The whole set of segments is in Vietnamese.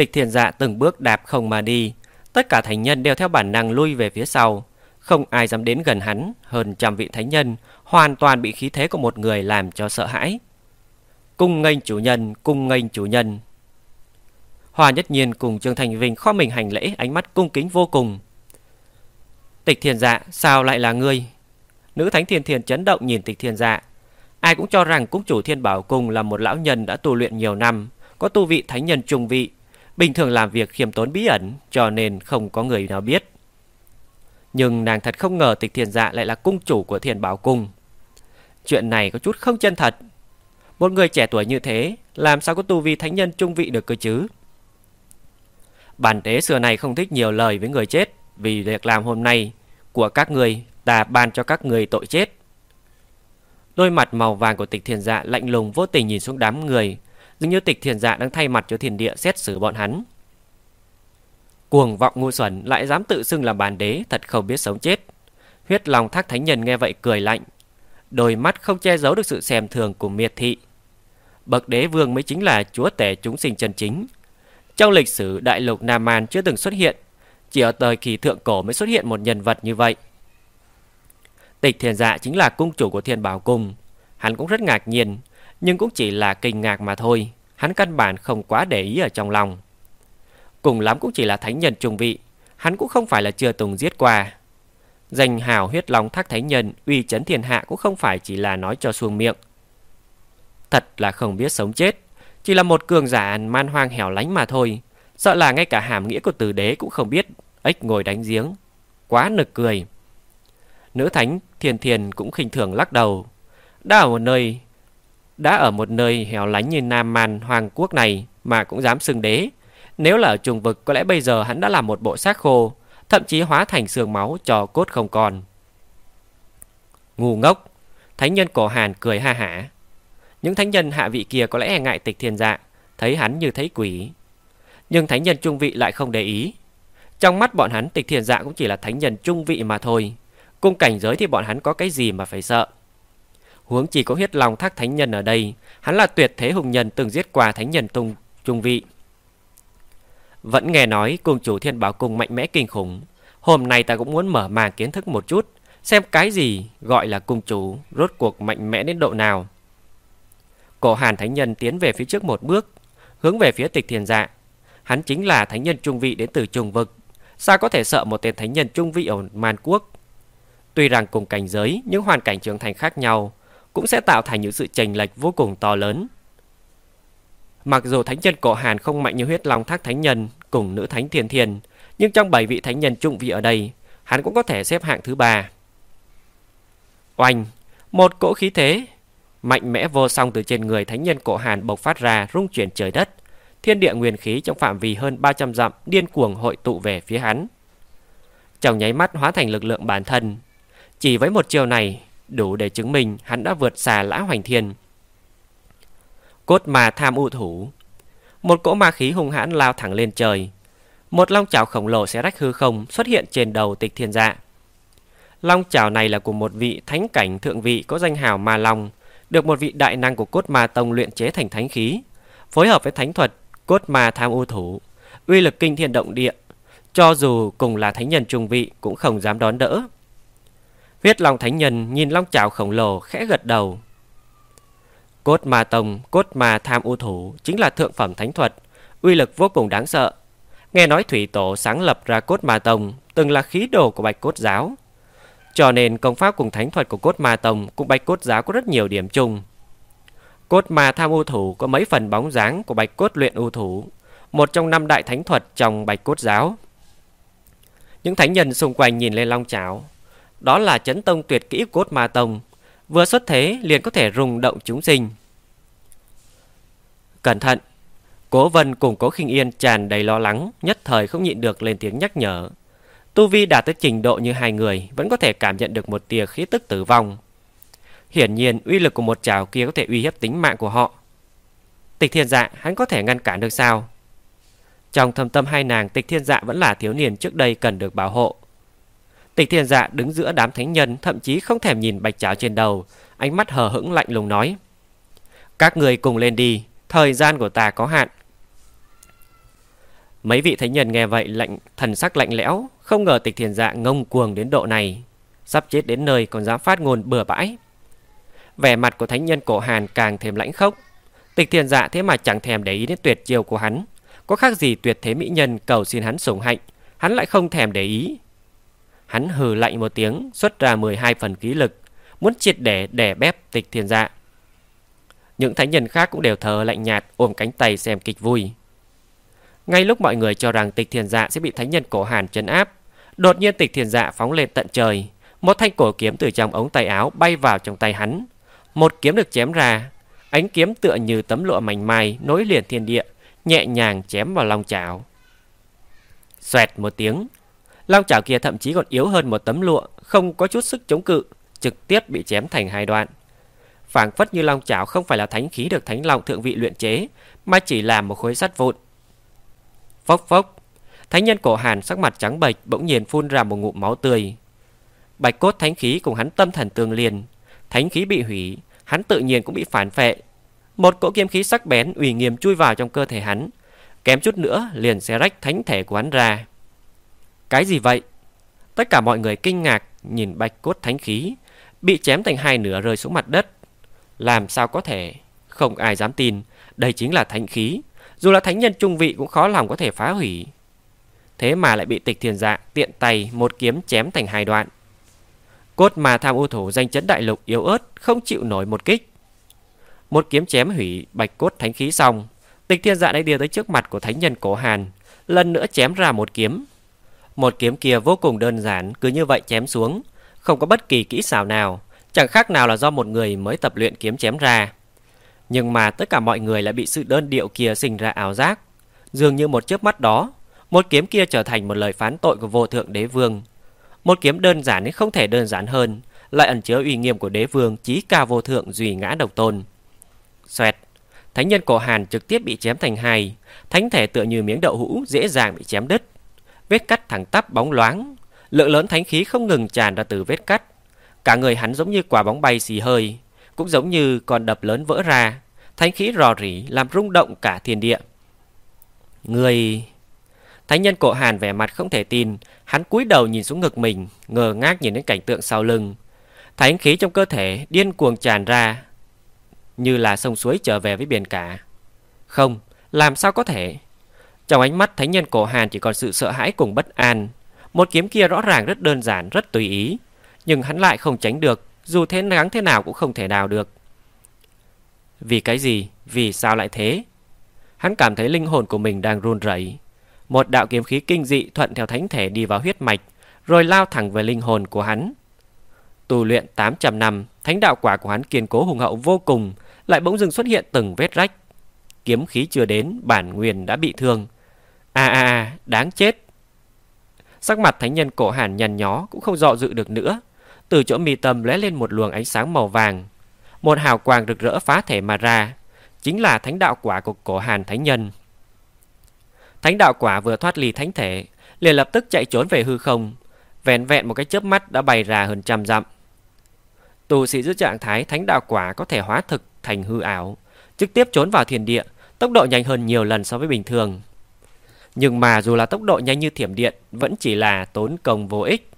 Tịch thiền dạ từng bước đạp không mà đi, tất cả thánh nhân đều theo bản năng lui về phía sau. Không ai dám đến gần hắn, hơn trăm vị thánh nhân hoàn toàn bị khí thế của một người làm cho sợ hãi. Cung nghênh chủ nhân, cung nghênh chủ nhân. Hoa Nhất Nhiên cùng Trương Thành Vinh kho mình hành lễ, ánh mắt cung kính vô cùng. Tịch Thiền Dạ, sao lại là ngươi? Nữ Thánh Thiên Thiền chấn động nhìn Tịch Thiền Dạ. Ai cũng cho rằng cung chủ Thiên Bảo Cung là một lão nhân đã tu luyện nhiều năm, có tu vị thánh nhân trung vị, bình thường làm việc khiêm tốn bí ẩn, cho nên không có người nào biết. Nhưng nàng thật không ngờ Tịch Thiền Dạ lại là cung chủ của Thiền Bảo Cung. Chuyện này có chút không chân thật. Một người trẻ tuổi như thế, làm sao có tu vi thánh nhân trung vị được cơ chứ? Bản tế xưa này không thích nhiều lời với người chết, vì việc làm hôm nay của các người, ta ban cho các người tội chết. Đôi mặt màu vàng của tịch thiền dạ lạnh lùng vô tình nhìn xuống đám người, dường như tịch thiền dạ đang thay mặt cho thiền địa xét xử bọn hắn. Cuồng vọng ngu xuẩn lại dám tự xưng là bàn đế, thật không biết sống chết. Huyết lòng thác thánh nhân nghe vậy cười lạnh, đôi mắt không che giấu được sự xem thường của miệt thị. Bậc đế vương mới chính là chúa tể chúng sinh chân chính. Trong lịch sử đại lục Nam Man chưa từng xuất hiện, chỉ ở thời kỳ thượng cổ mới xuất hiện một nhân vật như vậy. Tịch thiền dạ chính là cung chủ của thiên bảo cung. Hắn cũng rất ngạc nhiên, nhưng cũng chỉ là kinh ngạc mà thôi. Hắn căn bản không quá để ý ở trong lòng. Cùng lắm cũng chỉ là thánh nhân trung vị, hắn cũng không phải là chưa từng giết qua. Danh hào huyết long thác thánh nhân uy chấn thiên hạ cũng không phải chỉ là nói cho xuông miệng. Thật là không biết sống chết, chỉ là một cường giả man hoang hẻo lánh mà thôi. Sợ là ngay cả hàm nghĩa của từ đế cũng không biết, ếch ngồi đánh giếng. Quá nực cười. Nữ thánh thiền thiền cũng khinh thường lắc đầu. Đã ở một nơi đã ở một nơi hẻo lánh như Nam Man Hoàng Quốc này mà cũng dám xưng đế. Nếu là ở trùng vực có lẽ bây giờ hắn đã là một bộ xác khô, thậm chí hóa thành xương máu cho cốt không còn. Ngu ngốc, thánh nhân cổ hàn cười ha hả. Những thánh nhân hạ vị kia có lẽ e ngại tịch thiên dạ, thấy hắn như thấy quỷ. Nhưng thánh nhân trung vị lại không để ý. Trong mắt bọn hắn tịch thiên dạ cũng chỉ là thánh nhân trung vị mà thôi. Cung cảnh giới thì bọn hắn có cái gì mà phải sợ. Huống chỉ có huyết lòng thác thánh nhân ở đây, hắn là tuyệt thế hùng nhân từng giết qua thánh nhân tung trung vị. Vẫn nghe nói cung chủ thiên bảo cung mạnh mẽ kinh khủng. Hôm nay ta cũng muốn mở màn kiến thức một chút, xem cái gì gọi là cung chủ rốt cuộc mạnh mẽ đến độ nào. Cổ hàn thánh nhân tiến về phía trước một bước, hướng về phía tịch thiền dạ. Hắn chính là thánh nhân trung vị đến từ trùng vực. Sao có thể sợ một tên thánh nhân trung vị ở man quốc? Tuy rằng cùng cảnh giới, những hoàn cảnh trưởng thành khác nhau cũng sẽ tạo thành những sự chênh lệch vô cùng to lớn. Mặc dù thánh nhân cổ Hàn không mạnh như huyết long thác thánh nhân cùng nữ thánh thiên thiên, nhưng trong bảy vị thánh nhân trung vị ở đây, hắn cũng có thể xếp hạng thứ ba. Oanh, một cỗ khí thế mạnh mẽ vô song từ trên người thánh nhân cổ Hàn bộc phát ra rung chuyển trời đất, thiên địa nguyên khí trong phạm vi hơn 300 dặm điên cuồng hội tụ về phía hắn. Trong nháy mắt hóa thành lực lượng bản thân, chỉ với một chiều này đủ để chứng minh hắn đã vượt xa lã hoành thiên. Cốt mà tham u thủ Một cỗ ma khí hung hãn lao thẳng lên trời. Một long chảo khổng lồ sẽ rách hư không xuất hiện trên đầu tịch thiên dạ. Long chảo này là của một vị thánh cảnh thượng vị có danh hào ma long, được một vị đại năng của cốt ma tông luyện chế thành thánh khí, phối hợp với thánh thuật cốt ma tham u thủ, uy lực kinh thiên động địa, cho dù cùng là thánh nhân trung vị cũng không dám đón đỡ. Huyết Long Thánh Nhân nhìn long chảo khổng lồ khẽ gật đầu. Cốt ma tông, cốt ma tham u thủ chính là thượng phẩm thánh thuật, uy lực vô cùng đáng sợ. Nghe nói Thủy Tổ sáng lập ra cốt ma tông từng là khí đồ của bạch cốt giáo. Cho nên công pháp cùng thánh thuật của cốt ma tông cùng bạch cốt giáo có rất nhiều điểm chung. Cốt ma tham u thủ có mấy phần bóng dáng của bạch cốt luyện u thủ, một trong năm đại thánh thuật trong bạch cốt giáo. Những thánh nhân xung quanh nhìn lên long chảo, đó là chấn tông tuyệt kỹ cốt ma tông, vừa xuất thế liền có thể rung động chúng sinh. Cẩn thận! Cố Vân cùng Cố khinh Yên tràn đầy lo lắng, nhất thời không nhịn được lên tiếng nhắc nhở. Tu Vi đạt tới trình độ như hai người, vẫn có thể cảm nhận được một tia khí tức tử vong. Hiển nhiên, uy lực của một trào kia có thể uy hiếp tính mạng của họ. Tịch Thiên Dạ, hắn có thể ngăn cản được sao? Trong thâm tâm hai nàng, Tịch Thiên Dạ vẫn là thiếu niên trước đây cần được bảo hộ. Tịch Thiên Dạ đứng giữa đám thánh nhân, thậm chí không thèm nhìn bạch cháo trên đầu, ánh mắt hờ hững lạnh lùng nói: "Các người cùng lên đi, thời gian của ta có hạn." Mấy vị thánh nhân nghe vậy lạnh thần sắc lạnh lẽo, không ngờ tịch thiền dạ ngông cuồng đến độ này. Sắp chết đến nơi còn dám phát ngôn bừa bãi. Vẻ mặt của thánh nhân cổ hàn càng thêm lãnh khốc. Tịch thiền dạ thế mà chẳng thèm để ý đến tuyệt chiêu của hắn. Có khác gì tuyệt thế mỹ nhân cầu xin hắn sủng hạnh, hắn lại không thèm để ý. Hắn hừ lạnh một tiếng, xuất ra 12 phần khí lực, muốn triệt để đè bép tịch thiền dạ. Những thánh nhân khác cũng đều thờ lạnh nhạt ôm cánh tay xem kịch vui. Ngay lúc mọi người cho rằng tịch thiền dạ sẽ bị thánh nhân cổ hàn trấn áp, đột nhiên tịch thiền dạ phóng lên tận trời. Một thanh cổ kiếm từ trong ống tay áo bay vào trong tay hắn. Một kiếm được chém ra, ánh kiếm tựa như tấm lụa mảnh mai nối liền thiên địa, nhẹ nhàng chém vào long chảo. Xoẹt một tiếng, long chảo kia thậm chí còn yếu hơn một tấm lụa, không có chút sức chống cự, trực tiếp bị chém thành hai đoạn. phảng phất như long chảo không phải là thánh khí được thánh long thượng vị luyện chế, mà chỉ là một khối sắt vụn. Phốc phốc, thánh nhân cổ hàn sắc mặt trắng bệch bỗng nhiên phun ra một ngụm máu tươi. Bạch cốt thánh khí cùng hắn tâm thần tương liên, thánh khí bị hủy, hắn tự nhiên cũng bị phản phệ. Một cỗ kiếm khí sắc bén uy nghiêm chui vào trong cơ thể hắn, kém chút nữa liền xé rách thánh thể của hắn ra. Cái gì vậy? Tất cả mọi người kinh ngạc nhìn bạch cốt thánh khí bị chém thành hai nửa rơi xuống mặt đất. Làm sao có thể? Không ai dám tin, đây chính là thánh khí. Dù là thánh nhân trung vị cũng khó lòng có thể phá hủy. Thế mà lại bị tịch thiền dạ tiện tay một kiếm chém thành hai đoạn. Cốt mà tham ô thủ danh chấn đại lục yếu ớt không chịu nổi một kích. Một kiếm chém hủy bạch cốt thánh khí xong, tịch thiên dạ đã đi tới trước mặt của thánh nhân cổ hàn, lần nữa chém ra một kiếm. Một kiếm kia vô cùng đơn giản, cứ như vậy chém xuống, không có bất kỳ kỹ xảo nào, chẳng khác nào là do một người mới tập luyện kiếm chém ra. Nhưng mà tất cả mọi người lại bị sự đơn điệu kia sinh ra ảo giác. Dường như một chớp mắt đó, một kiếm kia trở thành một lời phán tội của vô thượng đế vương. Một kiếm đơn giản đến không thể đơn giản hơn, lại ẩn chứa uy nghiêm của đế vương chí cao vô thượng duy ngã độc tôn. Xoẹt, thánh nhân cổ hàn trực tiếp bị chém thành hai, thánh thể tựa như miếng đậu hũ dễ dàng bị chém đứt. Vết cắt thẳng tắp bóng loáng, lượng lớn thánh khí không ngừng tràn ra từ vết cắt. Cả người hắn giống như quả bóng bay xì hơi, cũng giống như con đập lớn vỡ ra, thánh khí rò rỉ làm rung động cả thiên địa. Người... Thánh nhân cổ hàn vẻ mặt không thể tin, hắn cúi đầu nhìn xuống ngực mình, ngờ ngác nhìn đến cảnh tượng sau lưng. Thánh khí trong cơ thể điên cuồng tràn ra, như là sông suối trở về với biển cả. Không, làm sao có thể? Trong ánh mắt thánh nhân cổ hàn chỉ còn sự sợ hãi cùng bất an. Một kiếm kia rõ ràng rất đơn giản, rất tùy ý, nhưng hắn lại không tránh được, dù thế gắng thế nào cũng không thể nào được. Vì cái gì? Vì sao lại thế? Hắn cảm thấy linh hồn của mình đang run rẩy. Một đạo kiếm khí kinh dị thuận theo thánh thể đi vào huyết mạch, rồi lao thẳng về linh hồn của hắn. Tu luyện 800 năm, thánh đạo quả của hắn kiên cố hùng hậu vô cùng, lại bỗng dưng xuất hiện từng vết rách. Kiếm khí chưa đến, bản nguyên đã bị thương. À à à, đáng chết. Sắc mặt thánh nhân cổ hàn nhằn nhó cũng không dọ dự được nữa. Từ chỗ mi tâm lóe lên một luồng ánh sáng màu vàng. Một hào quang rực rỡ phá thể mà ra, chính là thánh đạo quả của cổ hàn thánh nhân. Thánh đạo quả vừa thoát ly thánh thể, liền lập tức chạy trốn về hư không, vẹn vẹn một cái chớp mắt đã bay ra hơn trăm dặm. Tù sĩ giữ trạng thái thánh đạo quả có thể hóa thực thành hư ảo, trực tiếp trốn vào thiên địa, tốc độ nhanh hơn nhiều lần so với bình thường. Nhưng mà dù là tốc độ nhanh như thiểm điện, vẫn chỉ là tốn công vô ích.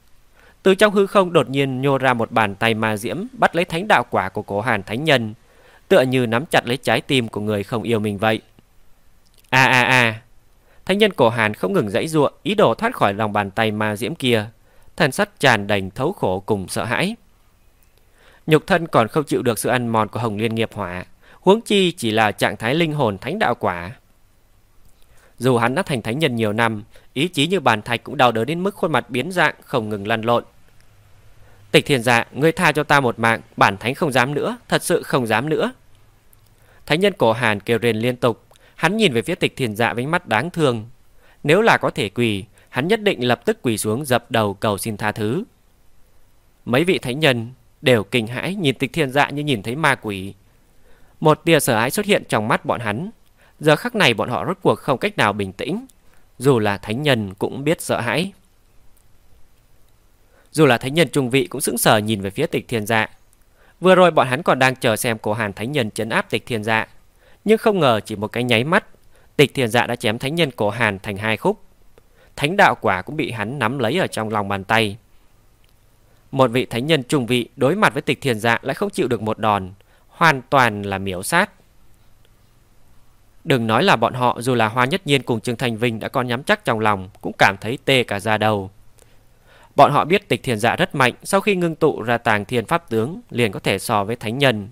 Từ trong hư không đột nhiên nhô ra một bàn tay ma diễm bắt lấy thánh đạo quả của cổ hàn thánh nhân, tựa như nắm chặt lấy trái tim của người không yêu mình vậy. A a a, thánh nhân cổ hàn không ngừng dãy giụa, ý đồ thoát khỏi lòng bàn tay ma diễm kia, thần sắc tràn đầy thấu khổ cùng sợ hãi. Nhục thân còn không chịu được sự ăn mòn của hồng liên nghiệp hỏa, huống chi chỉ là trạng thái linh hồn thánh đạo quả. Dù hắn đã thành thánh nhân nhiều năm, ý chí như bàn thạch cũng đau đớn đến mức khuôn mặt biến dạng không ngừng lăn lộn. Tịch thiền dạ, ngươi tha cho ta một mạng, bản thánh không dám nữa, thật sự không dám nữa. Thánh nhân cổ hàn kêu rền liên tục, hắn nhìn về phía tịch thiền dạ với mắt đáng thương. Nếu là có thể quỳ, hắn nhất định lập tức quỳ xuống dập đầu cầu xin tha thứ. Mấy vị thánh nhân đều kinh hãi nhìn tịch thiền dạ như nhìn thấy ma quỷ. Một tia sợ hãi xuất hiện trong mắt bọn hắn. Giờ khắc này bọn họ rốt cuộc không cách nào bình tĩnh. Dù là thánh nhân cũng biết sợ hãi. Dù là thánh nhân trung vị cũng sững sờ nhìn về phía tịch thiên dạ. Vừa rồi bọn hắn còn đang chờ xem cổ hàn thánh nhân chấn áp tịch thiên dạ. Nhưng không ngờ chỉ một cái nháy mắt, Tịch thiên dạ đã chém thánh nhân cổ hàn thành hai khúc. Thánh đạo quả cũng bị hắn nắm lấy ở trong lòng bàn tay. Một vị thánh nhân trung vị đối mặt với tịch thiên dạ lại không chịu được một đòn, hoàn toàn là miểu sát. Đừng nói là bọn họ dù là Hoa Nhất Nhiên cùng Trương Thành Vinh đã còn nhắm chắc trong lòng cũng cảm thấy tê cả da đầu. Bọn họ biết tịch thiền dạ rất mạnh sau khi ngưng tụ ra tàng thiên pháp tướng liền có thể so với thánh nhân.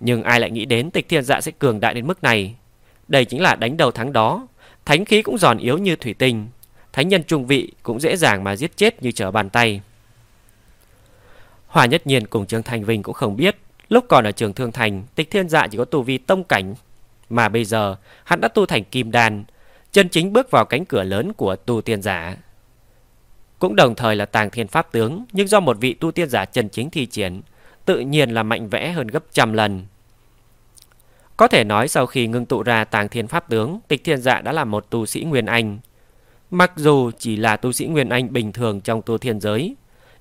Nhưng ai lại nghĩ đến tịch thiền dạ sẽ cường đại đến mức này. Đây chính là đánh đầu thắng đó. Thánh khí cũng giòn yếu như thủy tinh. Thánh nhân trung vị cũng dễ dàng mà giết chết như trở bàn tay. Hòa nhất nhiên cùng Trương Thành Vinh cũng không biết. Lúc còn ở trường Thương Thành, tịch thiên dạ chỉ có tu vi tông cảnh. Mà bây giờ, hắn đã tu thành kim đan. Chân chính bước vào cánh cửa lớn của tu tiên giả. Cũng đồng thời là tàng thiên pháp tướng, nhưng do một vị tu tiên giả chân chính thi triển, tự nhiên là mạnh vẽ hơn gấp trăm lần. Có thể nói sau khi ngưng tụ ra tàng thiên pháp tướng, tịch thiên dạ đã là một tu sĩ Nguyên Anh. Mặc dù chỉ là tu sĩ Nguyên Anh bình thường trong tu thiên giới,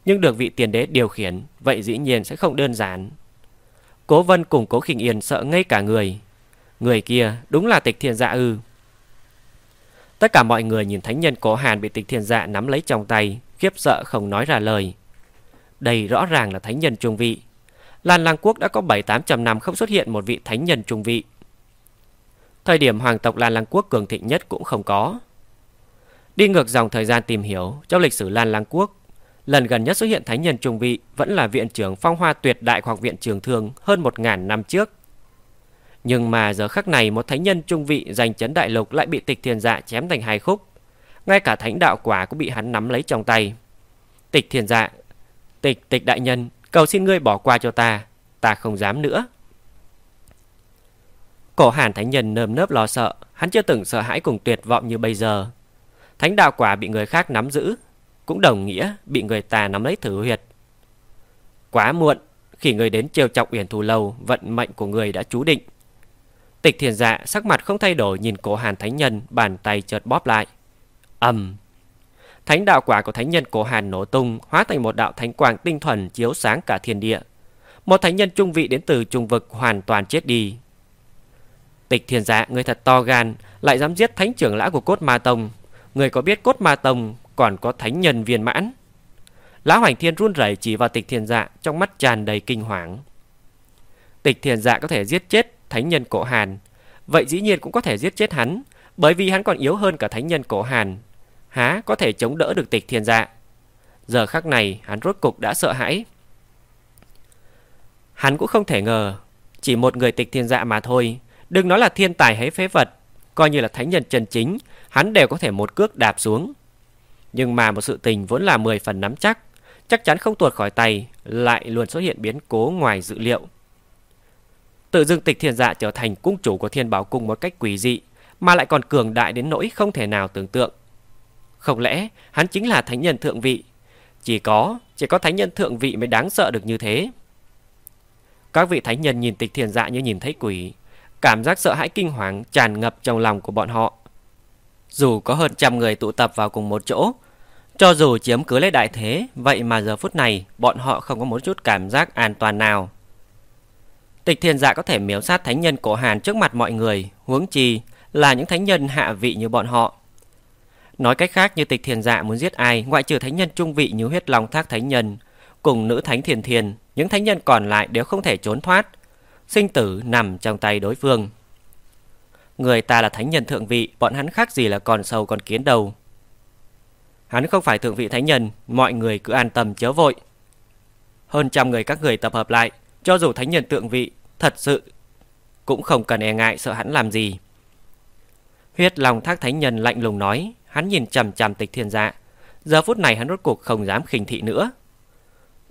nhưng được vị tiền đế điều khiển, vậy dĩ nhiên sẽ không đơn giản. Cố vân cùng cố khinh yên sợ ngay cả người. Người kia đúng là tịch thiên dạ ư. Tất cả mọi người nhìn thánh nhân cổ hàn bị tịch thiên dạ nắm lấy trong tay, khiếp sợ không nói ra lời. Đây rõ ràng là thánh nhân trung vị. Lan Lang Quốc đã có 7-800 năm không xuất hiện một vị thánh nhân trung vị. Thời điểm hoàng tộc Lan Lang Quốc cường thịnh nhất cũng không có. Đi ngược dòng thời gian tìm hiểu, trong lịch sử Lan Lang Quốc, lần gần nhất xuất hiện thánh nhân trung vị vẫn là viện trưởng phong hoa tuyệt đại hoặc viện trường thương hơn 1.000 năm trước. Nhưng mà giờ khắc này một thánh nhân trung vị giành chấn đại lục lại bị tịch thiền dạ chém thành hai khúc. Ngay cả thánh đạo quả cũng bị hắn nắm lấy trong tay. Tịch thiền dạ, tịch tịch đại nhân, cầu xin ngươi bỏ qua cho ta, ta không dám nữa. Cổ hàn thánh nhân nơm nớp lo sợ, hắn chưa từng sợ hãi cùng tuyệt vọng như bây giờ. Thánh đạo quả bị người khác nắm giữ, cũng đồng nghĩa bị người ta nắm lấy thử huyệt. Quá muộn, khi người đến trêu chọc uyển thù lâu, vận mệnh của người đã chú định. Tịch thiền dạ sắc mặt không thay đổi nhìn cổ hàn thánh nhân, bàn tay chợt bóp lại. ầm Thánh đạo quả của thánh nhân cổ hàn nổ tung, hóa thành một đạo thánh quang tinh thuần chiếu sáng cả thiên địa. Một thánh nhân trung vị đến từ trung vực hoàn toàn chết đi. Tịch thiền dạ, người thật to gan, lại dám giết thánh trưởng lão của cốt ma tông. Người có biết cốt ma tông còn có thánh nhân viên mãn. Lão Hoành Thiên run rẩy chỉ vào tịch thiền dạ trong mắt tràn đầy kinh hoàng. Tịch thiền dạ có thể giết chết thánh nhân cổ hàn. Vậy dĩ nhiên cũng có thể giết chết hắn, bởi vì hắn còn yếu hơn cả thánh nhân cổ hàn. Há có thể chống đỡ được tịch thiên dạ. Giờ khắc này hắn rốt cục đã sợ hãi. Hắn cũng không thể ngờ, chỉ một người tịch thiên dạ mà thôi, đừng nói là thiên tài hay phế vật, coi như là thánh nhân chân chính, hắn đều có thể một cước đạp xuống. Nhưng mà một sự tình vốn là 10 phần nắm chắc, chắc chắn không tuột khỏi tay, lại luôn xuất hiện biến cố ngoài dự liệu. Tự dưng tịch thiên dạ trở thành cung chủ của thiên bảo cung một cách quỷ dị, mà lại còn cường đại đến nỗi không thể nào tưởng tượng. Không lẽ hắn chính là thánh nhân thượng vị? Chỉ có, chỉ có thánh nhân thượng vị mới đáng sợ được như thế. Các vị thánh nhân nhìn tịch thiền dạ như nhìn thấy quỷ, cảm giác sợ hãi kinh hoàng tràn ngập trong lòng của bọn họ. Dù có hơn trăm người tụ tập vào cùng một chỗ, cho dù chiếm cứ lấy đại thế, vậy mà giờ phút này bọn họ không có một chút cảm giác an toàn nào. Tịch thiền dạ có thể miếu sát thánh nhân cổ hàn trước mặt mọi người, huống chi là những thánh nhân hạ vị như bọn họ. Nói cách khác như tịch thiền dạ muốn giết ai ngoại trừ thánh nhân trung vị như huyết long thác thánh nhân, cùng nữ thánh thiền thiền, những thánh nhân còn lại đều không thể trốn thoát. Sinh tử nằm trong tay đối phương. Người ta là thánh nhân thượng vị, bọn hắn khác gì là còn sâu còn kiến đầu. Hắn không phải thượng vị thánh nhân, mọi người cứ an tâm chớ vội. Hơn trăm người các người tập hợp lại, cho dù thánh nhân thượng vị, thật sự cũng không cần e ngại sợ hắn làm gì. Huyết lòng thác thánh nhân lạnh lùng nói, hắn nhìn chằm chằm tịch thiên dạ. Giờ phút này hắn rốt cuộc không dám khinh thị nữa.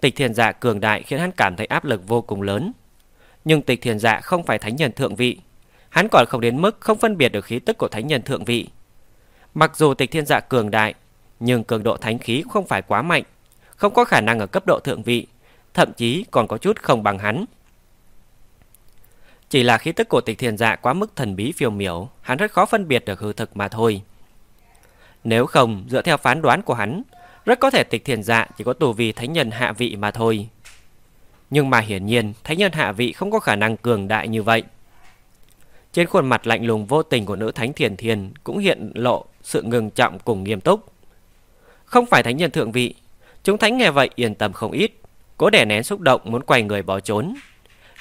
Tịch thiên dạ cường đại khiến hắn cảm thấy áp lực vô cùng lớn. Nhưng tịch thiên dạ không phải thánh nhân thượng vị. Hắn còn không đến mức không phân biệt được khí tức của thánh nhân thượng vị. Mặc dù tịch thiên dạ cường đại, nhưng cường độ thánh khí không phải quá mạnh, không có khả năng ở cấp độ thượng vị, thậm chí còn có chút không bằng hắn. Chỉ là khí tức của tịch thiền dạ quá mức thần bí phiêu miểu, hắn rất khó phân biệt được hư thực mà thôi. Nếu không, dựa theo phán đoán của hắn, rất có thể tịch thiền dạ chỉ có tù vì thánh nhân hạ vị mà thôi. Nhưng mà hiển nhiên, thánh nhân hạ vị không có khả năng cường đại như vậy. Trên khuôn mặt lạnh lùng vô tình của nữ thánh thiền thiền cũng hiện lộ sự ngừng trọng cùng nghiêm túc. Không phải thánh nhân thượng vị, chúng thánh nghe vậy yên tâm không ít, cố đè nén xúc động muốn quay người bỏ trốn.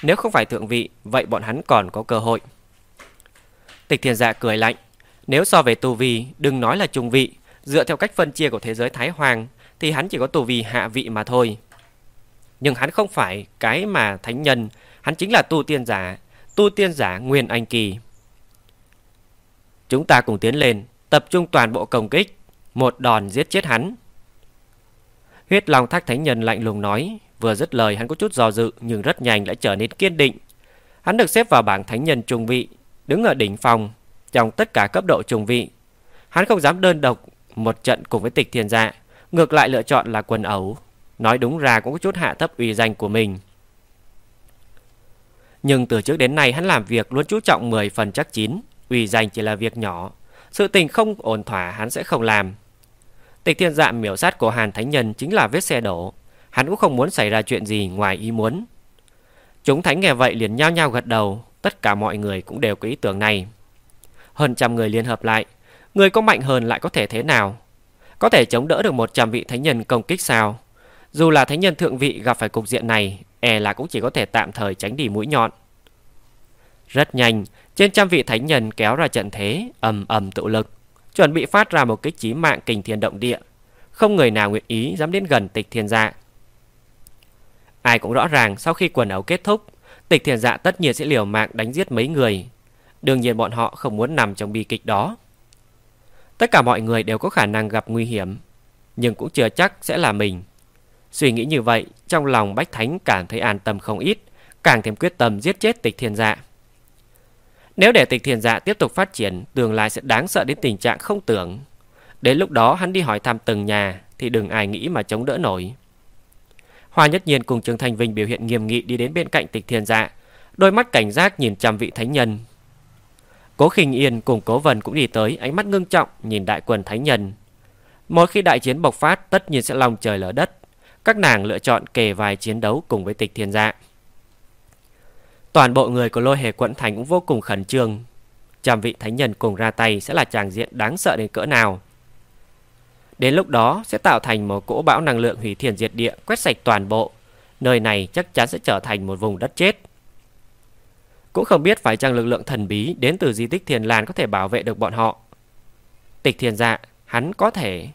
Nếu không phải thượng vị, vậy bọn hắn còn có cơ hội. Tịch thiền dạ cười lạnh, nếu so về tu vi, đừng nói là trung vị, dựa theo cách phân chia của thế giới Thái Hoàng, thì hắn chỉ có tu vi hạ vị mà thôi. Nhưng hắn không phải cái mà thánh nhân, hắn chính là tu tiên giả, tu tiên giả Nguyên Anh Kỳ. Chúng ta cùng tiến lên, tập trung toàn bộ công kích, một đòn giết chết hắn. Huyết Long Thác Thánh Nhân lạnh lùng nói, vừa dứt lời hắn có chút do dự nhưng rất nhanh lại trở nên kiên định. Hắn được xếp vào bảng Thánh Nhân trung vị, đứng ở đỉnh phòng trong tất cả cấp độ trung vị. Hắn không dám đơn độc một trận cùng với tịch thiên dạ, ngược lại lựa chọn là quần ẩu. Nói đúng ra cũng có chút hạ thấp uy danh của mình. Nhưng từ trước đến nay hắn làm việc luôn chú trọng 10 phần chắc chín, uy danh chỉ là việc nhỏ. Sự tình không ổn thỏa hắn sẽ không làm. Tịch thiên dạ miểu sát của Hàn Thánh Nhân chính là vết xe đổ. Hắn cũng không muốn xảy ra chuyện gì ngoài ý muốn. Chúng thánh nghe vậy liền nhao nhao gật đầu. Tất cả mọi người cũng đều có ý tưởng này. Hơn trăm người liên hợp lại. Người có mạnh hơn lại có thể thế nào? Có thể chống đỡ được 100 vị thánh nhân công kích sao? Dù là thánh nhân thượng vị gặp phải cục diện này, e là cũng chỉ có thể tạm thời tránh đi mũi nhọn. Rất nhanh, trên trăm vị thánh nhân kéo ra trận thế, ầm ầm tụ lực, chuẩn bị phát ra một kích chí mạng kinh thiên động địa. Không người nào nguyện ý dám đến gần tịch thiên dạ. Ai cũng rõ ràng sau khi quần áo kết thúc, tịch thiên dạ tất nhiên sẽ liều mạng đánh giết mấy người. Đương nhiên bọn họ không muốn nằm trong bi kịch đó. Tất cả mọi người đều có khả năng gặp nguy hiểm, nhưng cũng chưa chắc sẽ là mình. Suy nghĩ như vậy, trong lòng Bách Thánh cảm thấy an tâm không ít, càng thêm quyết tâm giết chết tịch thiên dạ. Nếu để tịch thiền dạ tiếp tục phát triển, tương lai sẽ đáng sợ đến tình trạng không tưởng. Đến lúc đó hắn đi hỏi thăm từng nhà, thì đừng ai nghĩ mà chống đỡ nổi. Hoa Nhất Nhiên cùng Trương Thành Vinh biểu hiện nghiêm nghị đi đến bên cạnh tịch thiền dạ, đôi mắt cảnh giác nhìn chằm vị thánh nhân. Cố khinh Yên cùng Cố Vân cũng đi tới, ánh mắt ngưng trọng nhìn đại quần thánh nhân. mỗi khi đại chiến bộc phát, tất nhiên sẽ lòng trời lở đất. Các nàng lựa chọn kề vài chiến đấu cùng với tịch thiên dạ. Toàn bộ người của lôi hề quận thành cũng vô cùng khẩn trương. Trăm vị thánh nhân cùng ra tay sẽ là tràng diện đáng sợ đến cỡ nào. Đến lúc đó sẽ tạo thành một cỗ bão năng lượng hủy thiền diệt địa quét sạch toàn bộ. Nơi này chắc chắn sẽ trở thành một vùng đất chết. Cũng không biết phải chăng lực lượng thần bí đến từ di tích thiền lan có thể bảo vệ được bọn họ. Tịch thiền dạ, hắn có thể.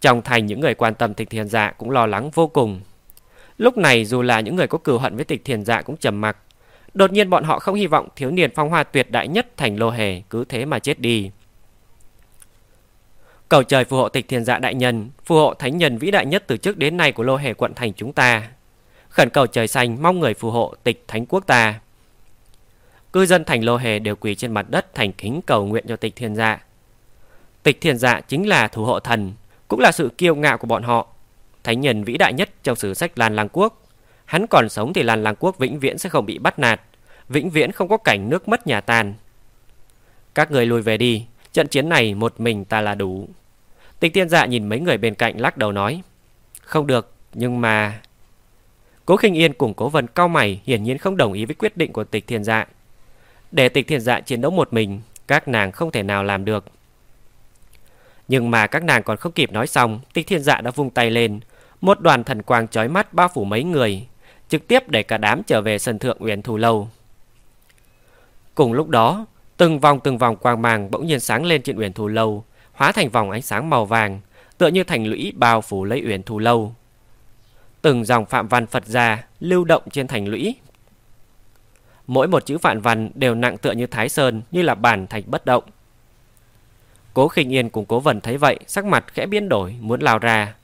Trong thành những người quan tâm tịch thiền dạ cũng lo lắng vô cùng. Lúc này dù là những người có cừu hận với tịch thiền dạ cũng trầm mặc. Đột nhiên bọn họ không hy vọng thiếu niên phong hoa tuyệt đại nhất thành lô hề cứ thế mà chết đi. Cầu trời phù hộ tịch thiên dạ đại nhân, phù hộ thánh nhân vĩ đại nhất từ trước đến nay của lô hề quận thành chúng ta. Khẩn cầu trời xanh mong người phù hộ tịch thánh quốc ta. Cư dân thành lô hề đều quỳ trên mặt đất thành kính cầu nguyện cho tịch thiên dạ. Tịch thiên dạ chính là thủ hộ thần, cũng là sự kiêu ngạo của bọn họ thánh nhân vĩ đại nhất trong sử sách Lan Lang Quốc. Hắn còn sống thì làn làng Quốc vĩnh viễn sẽ không bị bắt nạt, vĩnh viễn không có cảnh nước mất nhà tan. Các người lùi về đi, trận chiến này một mình ta là đủ. Tịch tiên dạ nhìn mấy người bên cạnh lắc đầu nói. Không được, nhưng mà... Cố khinh yên cùng cố vân cao mày hiển nhiên không đồng ý với quyết định của tịch thiên dạ. Để tịch thiên dạ chiến đấu một mình, các nàng không thể nào làm được. Nhưng mà các nàng còn không kịp nói xong, tịch thiên dạ đã vung tay lên, một đoàn thần quang chói mắt bao phủ mấy người, trực tiếp để cả đám trở về sân thượng Uyển Thù lâu. Cùng lúc đó, từng vòng từng vòng quang màng bỗng nhiên sáng lên trên Uyển Thù lâu, hóa thành vòng ánh sáng màu vàng, tựa như thành lũy bao phủ lấy Uyển Thù lâu. Từng dòng phạm văn Phật gia lưu động trên thành lũy. Mỗi một chữ phạm văn đều nặng tựa như thái sơn, như là bản thạch bất động. Cố khinh yên cùng cố vần thấy vậy, sắc mặt khẽ biến đổi, muốn lao ra.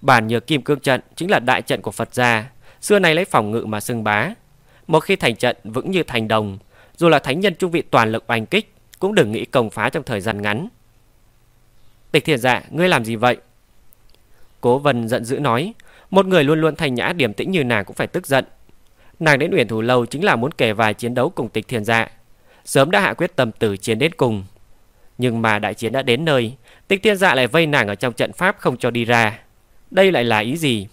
Bản nhờ kim cương trận chính là đại trận của Phật gia, xưa nay lấy phòng ngự mà xưng bá. Một khi thành trận vững như thành đồng, dù là thánh nhân trung vị toàn lực oanh kích, cũng đừng nghĩ công phá trong thời gian ngắn. Tịch thiền dạ, ngươi làm gì vậy? Cố vân giận dữ nói, một người luôn luôn thành nhã điểm tĩnh như nàng cũng phải tức giận. Nàng đến uyển thủ lâu chính là muốn kể vài chiến đấu cùng tịch thiền dạ. Sớm đã hạ quyết tâm tử chiến đến cùng. Nhưng mà đại chiến đã đến nơi, tịch thiên dạ lại vây nàng ở trong trận pháp không cho đi ra. Đây lại là ý gì?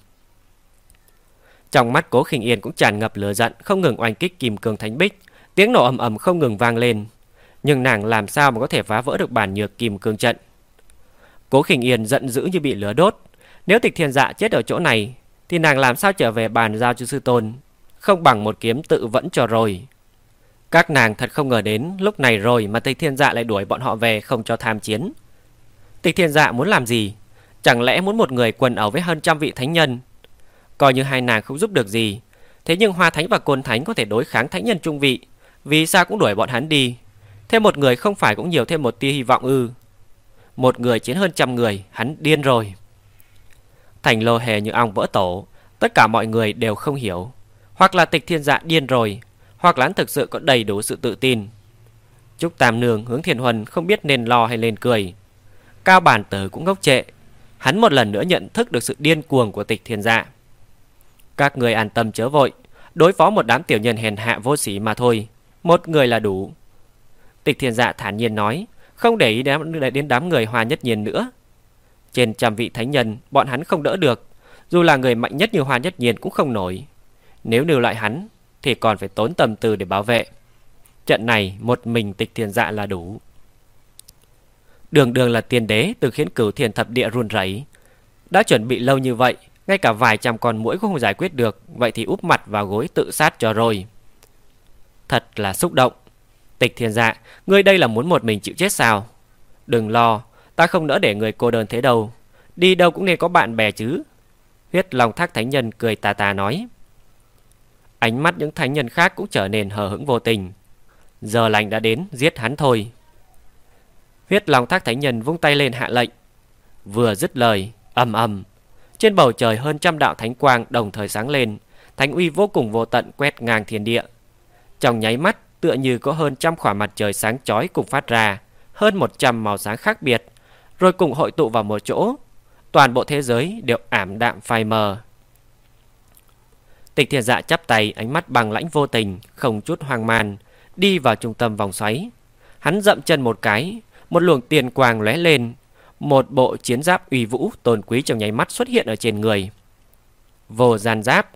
Trong mắt cố khinh yên cũng tràn ngập lửa giận, không ngừng oanh kích kim cương thánh bích, Tiếng nổ ầm ầm không ngừng vang lên, nhưng nàng làm sao mà có thể phá vỡ được bản nhược kim cương trận. Cố Khinh Yên giận dữ như bị lửa đốt, nếu Tịch Thiên Dạ chết ở chỗ này thì nàng làm sao trở về bàn giao cho sư tôn, không bằng một kiếm tự vẫn cho rồi. Các nàng thật không ngờ đến lúc này rồi mà Tịch Thiên Dạ lại đuổi bọn họ về không cho tham chiến. Tịch Thiên Dạ muốn làm gì? Chẳng lẽ muốn một người quần ẩu với hơn trăm vị thánh nhân? Coi như hai nàng không giúp được gì, thế nhưng Hoa Thánh và Côn Thánh có thể đối kháng thánh nhân trung vị, vì sao cũng đuổi bọn hắn đi? Thêm một người không phải cũng nhiều thêm một tia hy vọng ư? Một người chiến hơn trăm người, hắn điên rồi. Thành lô hề như ong vỡ tổ, tất cả mọi người đều không hiểu. Hoặc là tịch thiên dạ điên rồi, hoặc là hắn thực sự có đầy đủ sự tự tin. Trúc Tam Nương hướng Thiền Huân không biết nên lo hay lên cười. Cao bản tử cũng ngốc trệ. Hắn một lần nữa nhận thức được sự điên cuồng của tịch thiên dạ. Các người an tâm chớ vội, đối phó một đám tiểu nhân hèn hạ vô sĩ mà thôi. Một người là đủ. Tịch thiên dạ thản nhiên nói, không để ý đến đám người hoa nhất nhiên nữa. Trên trăm vị thánh nhân, bọn hắn không đỡ được. Dù là người mạnh nhất như hoa nhất nhiên cũng không nổi. Nếu nêu lại hắn, thì còn phải tốn tâm tư để bảo vệ. Trận này, một mình tịch thiên dạ là đủ. Đường đường là tiên đế từ khiến cửu thiền thập địa run rẩy. Đã chuẩn bị lâu như vậy, ngay cả vài trăm con mũi cũng không giải quyết được, vậy thì úp mặt vào gối tự sát cho rồi. Thật là xúc động. Tịch thiên dạ, ngươi đây là muốn một mình chịu chết sao? Đừng lo, ta không nỡ để người cô đơn thế đâu. Đi đâu cũng nên có bạn bè chứ. Huyết Long Thác Thánh Nhân cười tà tà nói. Ánh mắt những thánh nhân khác cũng trở nên hờ hững vô tình. Giờ lành đã đến, giết hắn thôi. Huyết Long Thác Thánh Nhân vung tay lên hạ lệnh. Vừa dứt lời, ầm ầm, trên bầu trời hơn trăm đạo thánh quang đồng thời sáng lên, thánh uy vô cùng vô tận quét ngang thiên địa. Trong nháy mắt, tựa như có hơn trăm khỏa mặt trời sáng chói cùng phát ra, hơn một trăm màu sáng khác biệt, rồi cùng hội tụ vào một chỗ. Toàn bộ thế giới đều ảm đạm phai mờ. Tịch thiên dạ chắp tay, ánh mắt bằng lãnh vô tình, không chút hoang man, đi vào trung tâm vòng xoáy. Hắn dậm chân một cái, một luồng tiền quang lóe lên, một bộ chiến giáp uy vũ tôn quý trong nháy mắt xuất hiện ở trên người. Vô gian giáp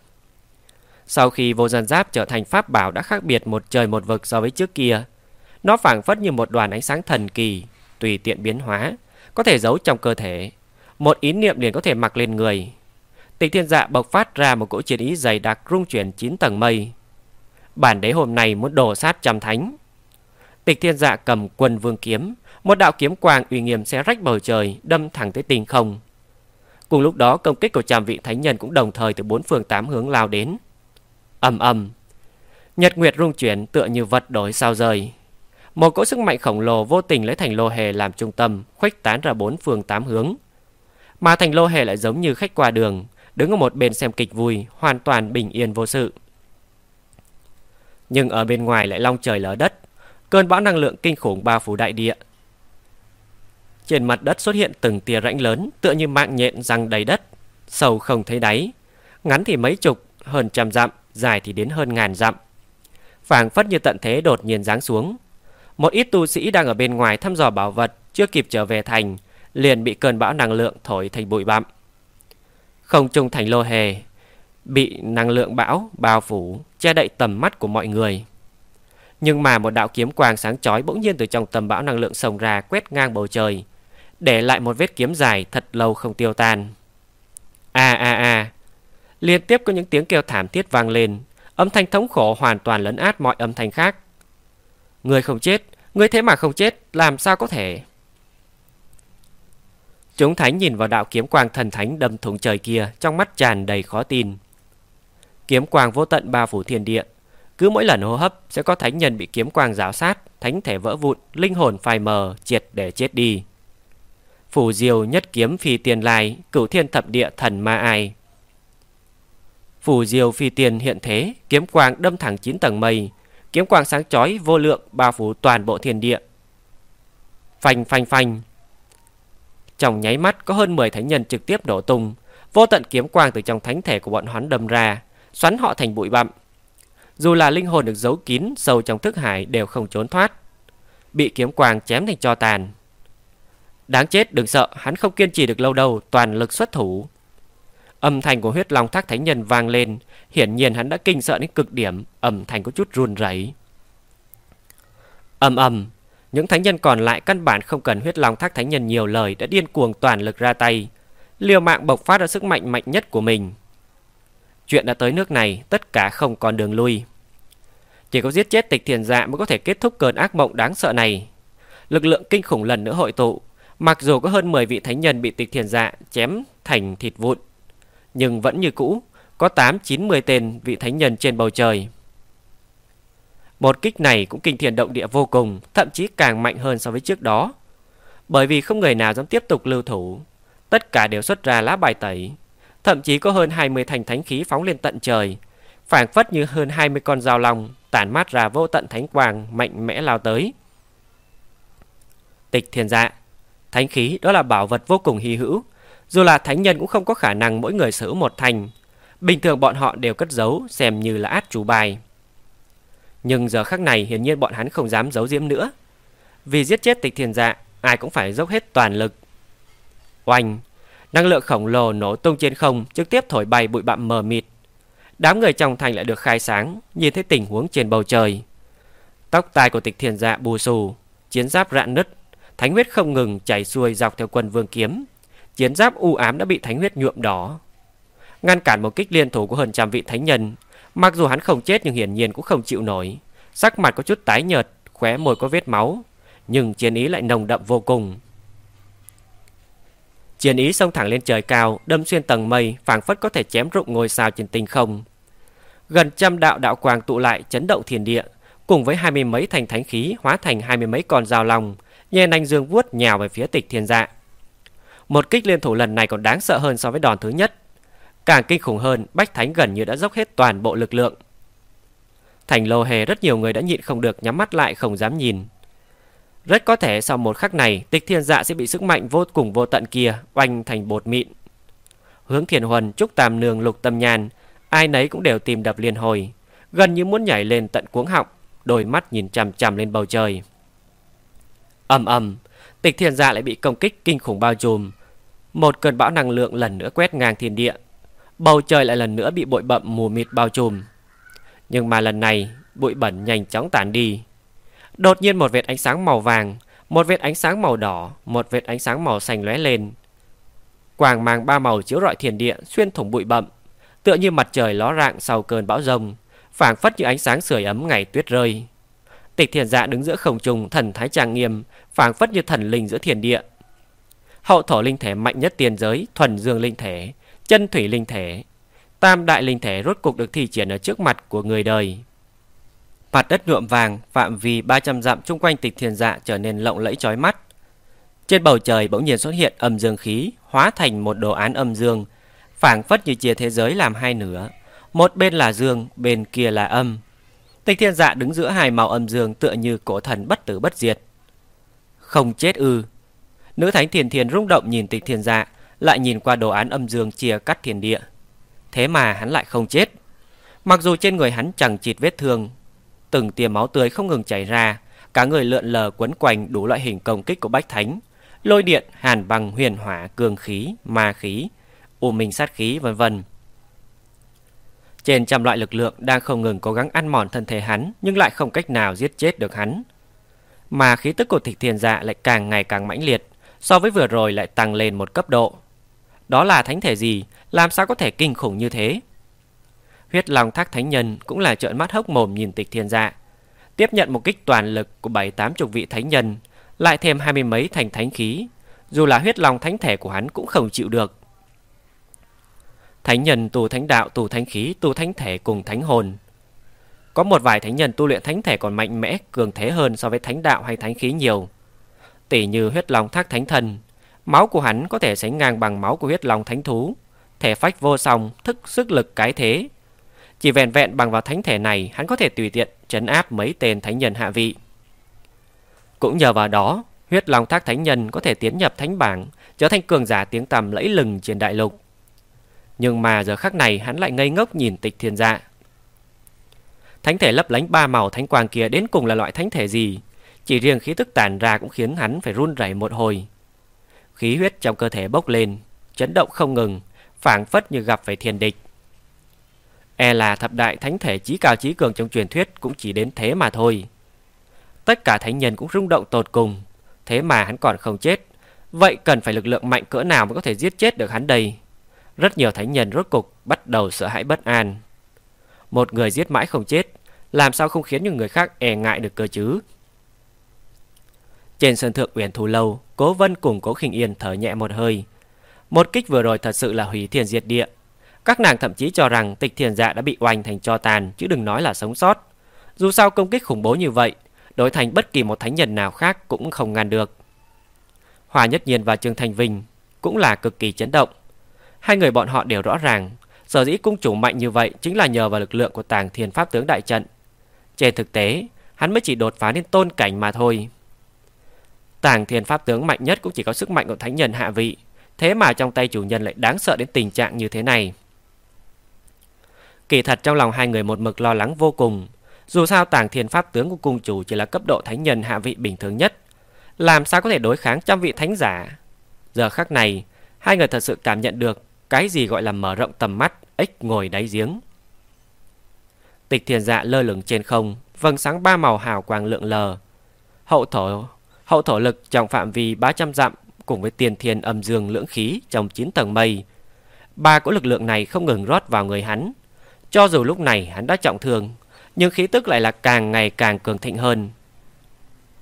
Sau khi vô gian giáp trở thành pháp bảo đã khác biệt một trời một vực so với trước kia, nó phảng phất như một đoàn ánh sáng thần kỳ, tùy tiện biến hóa, có thể giấu trong cơ thể. Một ý niệm liền có thể mặc lên người. Tịch thiên dạ bộc phát ra một cỗ chiến ý dày đặc rung chuyển 9 tầng mây. Bản đế hôm nay muốn đổ sát trăm thánh. Tịch thiên dạ cầm quân vương kiếm, một đạo kiếm quang uy nghiêm sẽ rách bầu trời, đâm thẳng tới tinh không. Cùng lúc đó, công kích của chàm vị thánh nhân cũng đồng thời từ bốn phương tám hướng lao đến. ầm ầm, nhật nguyệt rung chuyển tựa như vật đổi sao rời. Một cỗ sức mạnh khổng lồ vô tình lấy thành lô hề làm trung tâm, khuếch tán ra bốn phương tám hướng. Mà thành lô hề lại giống như khách qua đường, đứng ở một bên xem kịch vui, hoàn toàn bình yên vô sự. Nhưng ở bên ngoài lại long trời lở đất, cơn bão năng lượng kinh khủng bao phủ đại địa, trên mặt đất xuất hiện từng tia rãnh lớn tựa như mạng nhện răng đầy đất, sâu không thấy đáy, ngắn thì mấy chục, hơn trăm dặm, dài thì đến hơn ngàn dặm. phảng phất như tận thế đột nhiên giáng xuống. Một ít tu sĩ đang ở bên ngoài thăm dò bảo vật chưa kịp trở về thành, liền bị cơn bão năng lượng thổi thành bụi bặm. Không trung thành lô hề, bị năng lượng bão bao phủ, che đậy tầm mắt của mọi người. Nhưng mà một đạo kiếm quang sáng chói bỗng nhiên từ trong tầm bão năng lượng sông ra quét ngang bầu trời, để lại một vết kiếm dài thật lâu không tiêu tan. A a a. Liên tiếp có những tiếng kêu thảm thiết vang lên, âm thanh thống khổ hoàn toàn lấn át mọi âm thanh khác. Người không chết, người thế mà không chết, làm sao có thể? Chúng thánh nhìn vào đạo kiếm quang thần thánh đâm thủng trời kia, trong mắt tràn đầy khó tin. Kiếm quang vô tận ba phủ thiên địa, cứ mỗi lần hô hấp sẽ có thánh nhân bị kiếm quang giáo sát, thánh thể vỡ vụn, linh hồn phai mờ, triệt để chết đi. Phủ diều nhất kiếm phi tiền lai, cửu thiên thập địa thần ma ai. Phủ diều phi tiền hiện thế, kiếm quang đâm thẳng chín tầng mây, kiếm quang sáng chói vô lượng bao phủ toàn bộ thiên địa. Phanh phanh phanh. Trong nháy mắt có hơn 10 thánh nhân trực tiếp nổ tung, vô tận kiếm quang từ trong thánh thể của bọn hắn đâm ra, xoắn họ thành bụi bặm. Dù là linh hồn được giấu kín sâu trong thức hải đều không trốn thoát, bị kiếm quang chém thành cho tàn. Đáng chết đừng sợ Hắn không kiên trì được lâu đâu Toàn lực xuất thủ Âm thanh của huyết long thác thánh nhân vang lên Hiển nhiên hắn đã kinh sợ đến cực điểm Âm thanh có chút run rẩy âm âm những thánh nhân còn lại căn bản không cần huyết long thác thánh nhân nhiều lời đã điên cuồng toàn lực ra tay, liều mạng bộc phát ra sức mạnh mạnh nhất của mình. Chuyện đã tới nước này, tất cả không còn đường lui. Chỉ có giết chết tịch thiền dạ mới có thể kết thúc cơn ác mộng đáng sợ này. Lực lượng kinh khủng lần nữa hội tụ, mặc dù có hơn 10 vị thánh nhân bị tịch thiền dạ chém thành thịt vụn, nhưng vẫn như cũ, có 8-90 tên vị thánh nhân trên bầu trời. Một kích này cũng kinh thiền động địa vô cùng, thậm chí càng mạnh hơn so với trước đó. Bởi vì không người nào dám tiếp tục lưu thủ, tất cả đều xuất ra lá bài tẩy. Thậm chí có hơn 20 thành thánh khí phóng lên tận trời, phảng phất như hơn 20 con dao long tản mát ra vô tận thánh quang mạnh mẽ lao tới. Tịch thiền dạ, thánh khí đó là bảo vật vô cùng hy hữu, dù là thánh nhân cũng không có khả năng mỗi người sở hữu một thành. Bình thường bọn họ đều cất giấu xem như là át chủ bài. Nhưng giờ khắc này hiển nhiên bọn hắn không dám giấu diếm nữa. Vì giết chết tịch thiền dạ, ai cũng phải dốc hết toàn lực. Oanh, năng lượng khổng lồ nổ tung trên không trực tiếp thổi bay bụi bặm mờ mịt. Đám người trong thành lại được khai sáng, nhìn thấy tình huống trên bầu trời. Tóc tai của tịch thiền dạ bù xù, chiến giáp rạn nứt, thánh huyết không ngừng chảy xuôi dọc theo quân vương kiếm. Chiến giáp u ám đã bị thánh huyết nhuộm đỏ. Ngăn cản một kích liên thủ của hơn trăm vị thánh nhân, Mặc dù hắn không chết nhưng hiển nhiên cũng không chịu nổi. Sắc mặt có chút tái nhợt, khóe môi có vết máu, nhưng chiến ý lại nồng đậm vô cùng. Chiến ý xông thẳng lên trời cao, đâm xuyên tầng mây, phảng phất có thể chém rụng ngôi sao trên tinh không. Gần trăm đạo đạo quang tụ lại chấn động thiên địa, cùng với hai mươi mấy thành thánh khí hóa thành hai mươi mấy con dao lòng, nhẹ nanh dương vuốt nhào về phía tịch thiên dạ. Một kích liên thủ lần này còn đáng sợ hơn so với đòn thứ nhất. Càng kinh khủng hơn, Bách Thánh gần như đã dốc hết toàn bộ lực lượng. Thành lô hề rất nhiều người đã nhịn không được nhắm mắt lại không dám nhìn. Rất có thể sau một khắc này, tịch thiên dạ sẽ bị sức mạnh vô cùng vô tận kia oanh thành bột mịn. Hướng thiền huần, trúc tam nương lục tâm nhàn, ai nấy cũng đều tìm đập liên hồi, gần như muốn nhảy lên tận cuống họng, đôi mắt nhìn chằm chằm lên bầu trời ầm ầm, tịch thiên dạ lại bị công kích kinh khủng bao trùm. Một cơn bão năng lượng lần nữa quét ngang thiên địa, Bầu trời lại lần nữa bị bụi bậm mù mịt bao trùm. Nhưng mà lần này, bụi bẩn nhanh chóng tản đi. Đột nhiên một vệt ánh sáng màu vàng, một vệt ánh sáng màu đỏ, một vệt ánh sáng màu xanh lóe lên. Quàng mang ba màu chiếu rọi thiền địa xuyên thủng bụi bậm, tựa như mặt trời ló rạng sau cơn bão rông, phảng phất như ánh sáng sưởi ấm ngày tuyết rơi. Tịch Thiền Dạ đứng giữa khổng trung, thần thái trang nghiêm, phảng phất như thần linh giữa thiền địa. Hậu thổ linh thể mạnh nhất tiền giới, thuần dương linh thể, chân thủy linh thể. Tam đại linh thể rốt cục được thi triển ở trước mặt của người đời. Mặt đất nhuộm vàng, phạm vi 300 dặm chung quanh tịch thiền dạ trở nên lộng lẫy chói mắt. Trên bầu trời bỗng nhiên xuất hiện âm dương khí, hóa thành một đồ án âm dương, phảng phất như chia thế giới làm hai nửa. Một bên là dương, bên kia là âm. Tịch thiên dạ đứng giữa hai màu âm dương tựa như cổ thần bất tử bất diệt. Không chết ư. Nữ thánh thiền thiền rung động nhìn tịch thiên dạ, lại nhìn qua đồ án âm dương chia cắt thiên địa. Thế mà hắn lại không chết. Mặc dù trên người hắn chẳng chịt vết thương, từng tia máu tươi không ngừng chảy ra, cả người lượn lờ quấn quanh đủ loại hình công kích của Bách Thánh, lôi điện, hàn băng, huyền hỏa, cường khí, ma khí, u minh sát khí vân vân. Trên trăm loại lực lượng đang không ngừng cố gắng ăn mòn thân thể hắn, nhưng lại không cách nào giết chết được hắn. Mà khí tức của Thịch Thiền Dạ lại càng ngày càng mãnh liệt, so với vừa rồi lại tăng lên một cấp độ. Đó là thánh thể gì? Làm sao có thể kinh khủng như thế? Huyết Long Thác Thánh Nhân Cũng là trợn mắt hốc mồm nhìn tịch thiên dạ. Tiếp nhận một kích toàn lực Của bảy tám chục vị thánh nhân Lại thêm hai mươi mấy thành thánh khí. Dù là huyết long thánh thể của hắn cũng không chịu được. Thánh nhân tu thánh đạo, tu thánh khí, tu thánh thể cùng thánh hồn Có một vài thánh nhân tu luyện thánh thể còn mạnh mẽ, cường thế hơn so với thánh đạo hay thánh khí nhiều Tỷ như huyết long thác thánh thần Máu của hắn có thể sánh ngang bằng máu của huyết long thánh thú, thể phách vô song, thức sức lực cái thế. Chỉ vẹn vẹn bằng vào thánh thể này, hắn có thể tùy tiện trấn áp mấy tên thánh nhân hạ vị. Cũng nhờ vào đó, huyết long thác thánh nhân có thể tiến nhập thánh bảng, trở thành cường giả tiếng tầm lẫy lừng trên đại lục. Nhưng mà giờ khắc này hắn lại ngây ngốc nhìn tịch thiên dạ. Thánh thể lấp lánh ba màu thánh quang kia đến cùng là loại thánh thể gì? Chỉ riêng khí tức tàn ra cũng khiến hắn phải run rẩy một hồi. Khí huyết trong cơ thể bốc lên, chấn động không ngừng, phảng phất như gặp phải thiên địch. E là thập đại thánh thể trí cao chí cường trong truyền thuyết cũng chỉ đến thế mà thôi. Tất cả thánh nhân cũng rung động tột cùng Thế mà hắn còn không chết Vậy cần phải lực lượng mạnh cỡ nào mới có thể giết chết được hắn đây rất nhiều thánh nhân rốt cục Bắt đầu sợ hãi bất an. Một người giết mãi không chết, Làm sao không khiến những người khác e ngại được cơ chứ? Trên sân thượng uyển thù lâu, Cố vân cùng cố khinh yên thở nhẹ một hơi. Một kích vừa rồi thật sự là hủy thiên diệt địa. Các nàng thậm chí cho rằng tịch thiền dạ đã bị oanh thành cho tàn, Chứ đừng nói là sống sót. Dù sao công kích khủng bố như vậy Đối thành bất kỳ một thánh nhân nào khác cũng không ngăn được. Hòa Nhất Nhiên và Trương Thành Vinh cũng là cực kỳ chấn động. Hai người bọn họ đều rõ ràng, sở dĩ cung chủ mạnh như vậy chính là nhờ vào lực lượng của Tàng Thiên Pháp tướng đại trận. Trên thực tế, hắn mới chỉ đột phá đến tôn cảnh mà thôi. Tàng Thiên Pháp tướng mạnh nhất cũng chỉ có sức mạnh của thánh nhân hạ vị, thế mà trong tay chủ nhân lại đáng sợ đến tình trạng như thế này. Kỳ thật trong lòng hai người một mực lo lắng vô cùng, dù sao Tàng Thiên Pháp tướng của cung chủ chỉ là cấp độ thánh nhân hạ vị bình thường nhất, làm sao có thể đối kháng trăm vị thánh giả Giờ khắc này Hai người thật sự cảm nhận được cái gì gọi là mở rộng tầm mắt Ếch ngồi đáy giếng Tịch thiền dạ lơ lửng trên không Vầng sáng ba màu hào quang lượng lờ Hậu thổ Hậu thổ lực trong phạm vi 300 dặm Cùng với tiền thiên âm dương lưỡng khí Trong 9 tầng mây Ba cỗ lực lượng này không ngừng rót vào người hắn Cho dù lúc này hắn đã trọng thương Nhưng khí tức lại là càng ngày càng cường thịnh hơn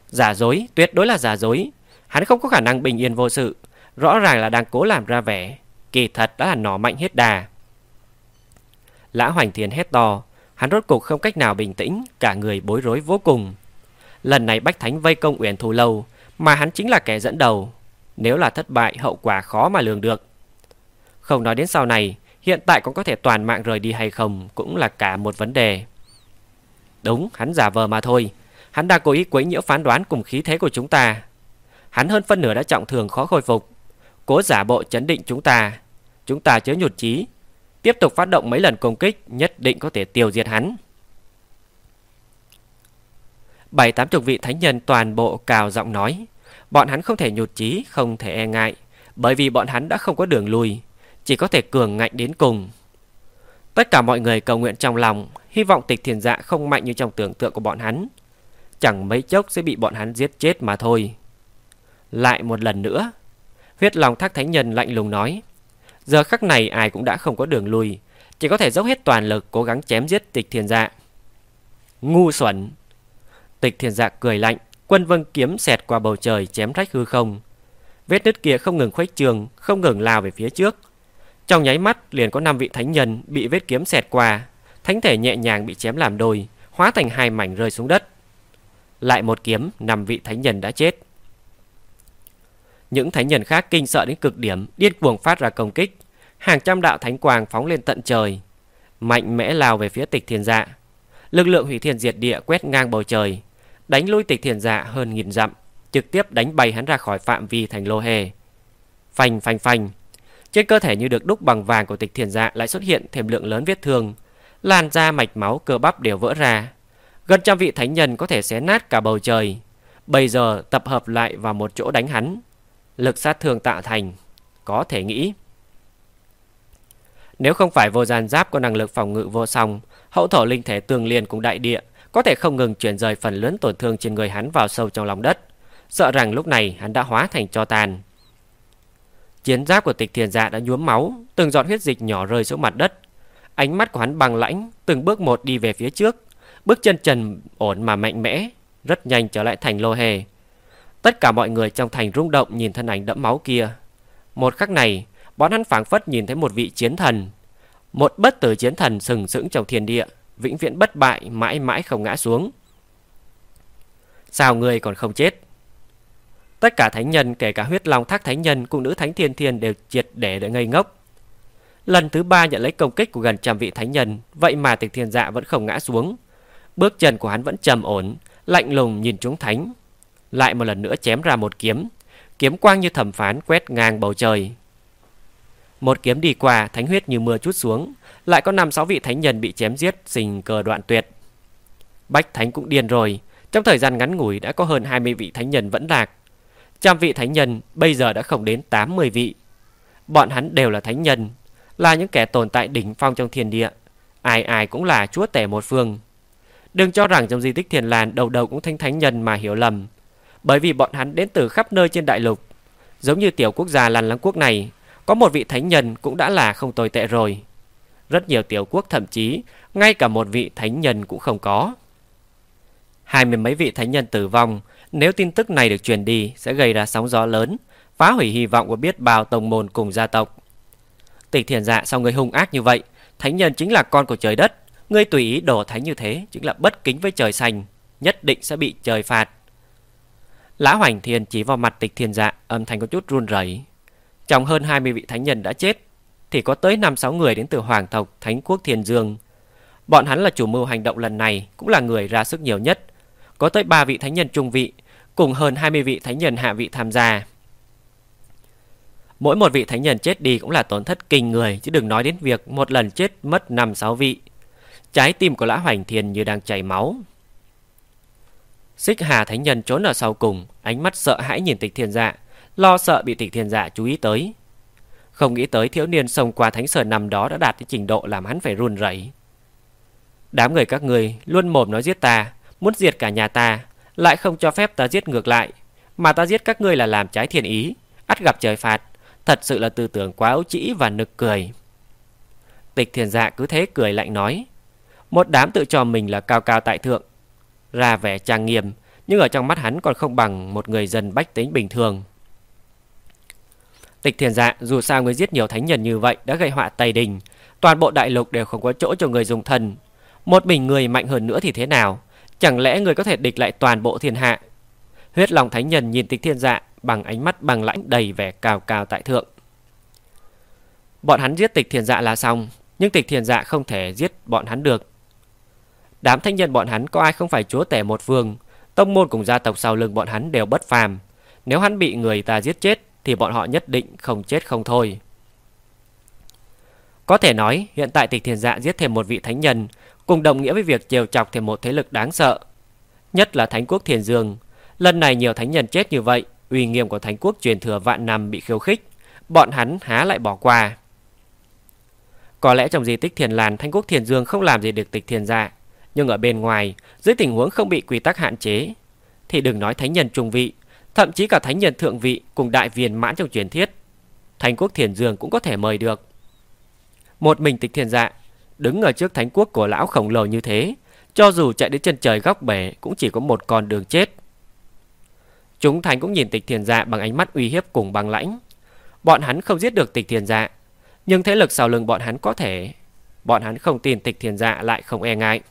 Giả dối, tuyệt đối là giả dối. Hắn không có khả năng bình yên vô sự. Rõ ràng là đang cố làm ra vẻ. Kỳ thật đã là nỏ mạnh hết đà. Lã Hoành Thiên hét to. Hắn rốt cục không cách nào bình tĩnh. Cả người bối rối vô cùng. Lần này Bách Thánh vây công Uyển Thù Lâu. Mà hắn chính là kẻ dẫn đầu. Nếu là thất bại, hậu quả khó mà lường được. Không nói đến sau này. Hiện tại còn có thể toàn mạng rời đi hay không Cũng là cả một vấn đề Đúng, hắn giả vờ mà thôi Hắn đang cố ý quấy nhiễu phán đoán cùng khí thế của chúng ta. Hắn hơn phân nửa đã trọng thương khó khôi phục. Cố giả bộ chấn định chúng ta. Chúng ta chớ nhụt chí. Tiếp tục phát động mấy lần công kích nhất định có thể tiêu diệt hắn. Bảy tám chục vị thánh nhân toàn bộ cào giọng nói. Bọn hắn không thể nhụt chí, không thể e ngại. Bởi vì bọn hắn đã không có đường lui. Chỉ có thể cường ngạnh đến cùng. Tất cả mọi người cầu nguyện trong lòng, hy vọng tịch thiền dạ không mạnh như trong tưởng tượng của bọn hắn chẳng mấy chốc sẽ bị bọn hắn giết chết mà thôi. Lại một lần nữa, huyết lòng thác thánh nhân lạnh lùng nói, giờ khắc này ai cũng đã không có đường lui, chỉ có thể dốc hết toàn lực cố gắng chém giết tịch thiền dạ. Ngu xuẩn! Tịch thiền dạ cười lạnh, quân vân kiếm xẹt qua bầu trời chém rách hư không. Vết nứt kia không ngừng khuếch trường, không ngừng lao về phía trước. Trong nháy mắt liền có năm vị thánh nhân bị vết kiếm xẹt qua, thánh thể nhẹ nhàng bị chém làm đôi, hóa thành hai mảnh rơi xuống đất. Lại một kiếm, năm vị thánh nhân đã chết. Những thánh nhân khác kinh sợ đến cực điểm, điên cuồng phát ra công kích. Hàng trăm đạo thánh quang phóng lên tận trời, mạnh mẽ lao về phía tịch thiên dạ. Lực lượng hủy thiên diệt địa quét ngang bầu trời, đánh lui tịch thiên dạ hơn nghìn dặm, trực tiếp đánh bay hắn ra khỏi phạm vi thành lô hề. Phanh phanh phanh, trên cơ thể như được đúc bằng vàng của tịch thiên dạ lại xuất hiện thêm lượng lớn vết thương, lan ra mạch máu cơ bắp đều vỡ ra, Gần trăm vị thánh nhân có thể xé nát cả bầu trời Bây giờ tập hợp lại vào một chỗ đánh hắn Lực sát thương tạo thành, Có thể nghĩ. Nếu không phải vô gian giáp có năng lực phòng ngự vô song, Hậu thổ linh thể tương liên cùng đại địa Có thể không ngừng chuyển rời phần lớn tổn thương trên người hắn vào sâu trong lòng đất. Sợ rằng lúc này hắn đã hóa thành cho tàn. Chiến giáp của tịch thiền dạ đã nhuốm máu, Từng giọt huyết dịch nhỏ rơi xuống mặt đất. Ánh mắt của hắn bằng lãnh, Từng bước một đi về phía trước. Bước chân trần ổn mà mạnh mẽ, Rất nhanh trở lại thành lô hề Tất cả mọi người trong thành rung động Nhìn thân ảnh đẫm máu kia Một khắc này Bọn hắn phảng phất nhìn thấy một vị chiến thần Một bất tử chiến thần sừng sững trong thiên địa Vĩnh viễn bất bại Mãi mãi không ngã xuống Sao người còn không chết Tất cả thánh nhân kể cả huyết long thác thánh nhân cùng nữ thánh thiên thiên đều triệt để để ngây ngốc. Lần thứ ba nhận lấy công kích của gần trăm vị thánh nhân, vậy mà tịch thiên dạ vẫn không ngã xuống. Bước chân của hắn vẫn trầm ổn, lạnh lùng nhìn chúng thánh. Lại một lần nữa chém ra một kiếm, kiếm quang như thẩm phán quét ngang bầu trời. Một kiếm đi qua, thánh huyết như mưa chút xuống, lại có năm sáu vị thánh nhân bị chém giết, sinh cờ đoạn tuyệt. Bách thánh cũng điên rồi, trong thời gian ngắn ngủi đã có hơn 20 vị thánh nhân vẫn lạc. Trăm vị thánh nhân bây giờ đã không đến 80 vị. Bọn hắn đều là thánh nhân, là những kẻ tồn tại đỉnh phong trong thiên địa. Ai ai cũng là chúa tể một phương. Đừng cho rằng trong di tích Thiền làn đầu đầu cũng thanh thánh nhân mà hiểu lầm. Bởi vì bọn hắn đến từ khắp nơi trên đại lục. Giống như tiểu quốc gia Lan Lăng Quốc này, có một vị thánh nhân cũng đã là không tồi tệ rồi. Rất nhiều tiểu quốc thậm chí ngay cả một vị thánh nhân cũng không có. Hai mươi mấy vị thánh nhân tử vong, nếu tin tức này được truyền đi sẽ gây ra sóng gió lớn, phá hủy hy vọng của biết bao tông môn cùng gia tộc. Tịch thiền dạ sao người hung ác như vậy, thánh nhân chính là con của trời đất, ngươi tùy ý đổ thánh như thế chính là bất kính với trời xanh, nhất định sẽ bị trời phạt. Lã Hoành Thiên chỉ vào mặt tịch thiền dạ, âm thanh có chút run rẩy. Trong hơn 20 vị thánh nhân đã chết, thì có tới 5-6 người đến từ Hoàng tộc Thánh quốc Thiên Dương. Bọn hắn là chủ mưu hành động lần này, cũng là người ra sức nhiều nhất. Có tới 3 vị thánh nhân trung vị, cùng hơn 20 vị thánh nhân hạ vị tham gia. Mỗi một vị thánh nhân chết đi cũng là tổn thất kinh người, chứ đừng nói đến việc một lần chết mất 5-6 vị. Trái tim của Lã Hoành Thiên như đang chảy máu. Xích Hà Thánh Nhân trốn ở sau cùng, ánh mắt sợ hãi nhìn tịch thiên dạ, lo sợ bị tịch thiên dạ chú ý tới. Không nghĩ tới thiếu niên xông qua thánh sở năm đó đã đạt đến trình độ làm hắn phải run rẩy. Đám người các người luôn mồm nói giết ta, muốn diệt cả nhà ta, lại không cho phép ta giết ngược lại, mà ta giết các ngươi là làm trái thiện ý, ắt gặp trời phạt, thật sự là tư tưởng quá ấu trĩ và nực cười. Tịch thiền dạ cứ thế cười lạnh nói, một đám tự cho mình là cao cao tại thượng, ra vẻ trang nghiêm, nhưng ở trong mắt hắn còn không bằng một người dân bách tính bình thường. Tịch thiền dạ dù sao người giết nhiều thánh nhân như vậy đã gây họa Tây Đình, toàn bộ đại lục đều không có chỗ cho người dùng thần. Một mình người mạnh hơn nữa thì thế nào? Chẳng lẽ người có thể địch lại toàn bộ thiên hạ? Huyết lòng thánh nhân nhìn tịch thiên dạ bằng ánh mắt bằng lãnh đầy vẻ cao cao tại thượng. Bọn hắn giết tịch thiền dạ là xong, nhưng tịch thiền dạ không thể giết bọn hắn được. Đám thanh nhân bọn hắn có ai không phải chúa tể một vương, tông môn cùng gia tộc sau lưng bọn hắn đều bất phàm. Nếu hắn bị người ta giết chết thì bọn họ nhất định không chết không thôi. Có thể nói hiện tại tịch thiền dạ giết thêm một vị thánh nhân cùng đồng nghĩa với việc trêu chọc thêm một thế lực đáng sợ. Nhất là thánh quốc thiền dương. Lần này nhiều thánh nhân chết như vậy, uy nghiêm của thánh quốc truyền thừa vạn năm bị khiêu khích. Bọn hắn há lại bỏ qua. Có lẽ trong di tích thiền làn thánh quốc thiền dương không làm gì được tịch thiền dạ. Nhưng ở bên ngoài, dưới tình huống không bị quy tắc hạn chế, thì đừng nói thánh nhân trung vị, thậm chí cả thánh nhân thượng vị cùng đại viên mãn trong truyền thuyết, Thánh quốc Thiền Dương cũng có thể mời được. Một mình tịch thiền dạ, đứng ở trước thánh quốc của lão khổng lồ như thế, cho dù chạy đến chân trời góc bể cũng chỉ có một con đường chết. Chúng thánh cũng nhìn tịch thiền dạ bằng ánh mắt uy hiếp cùng bằng lãnh. Bọn hắn không giết được tịch thiền dạ, nhưng thế lực sau lưng bọn hắn có thể. Bọn hắn không tin tịch thiền dạ lại không e ngại.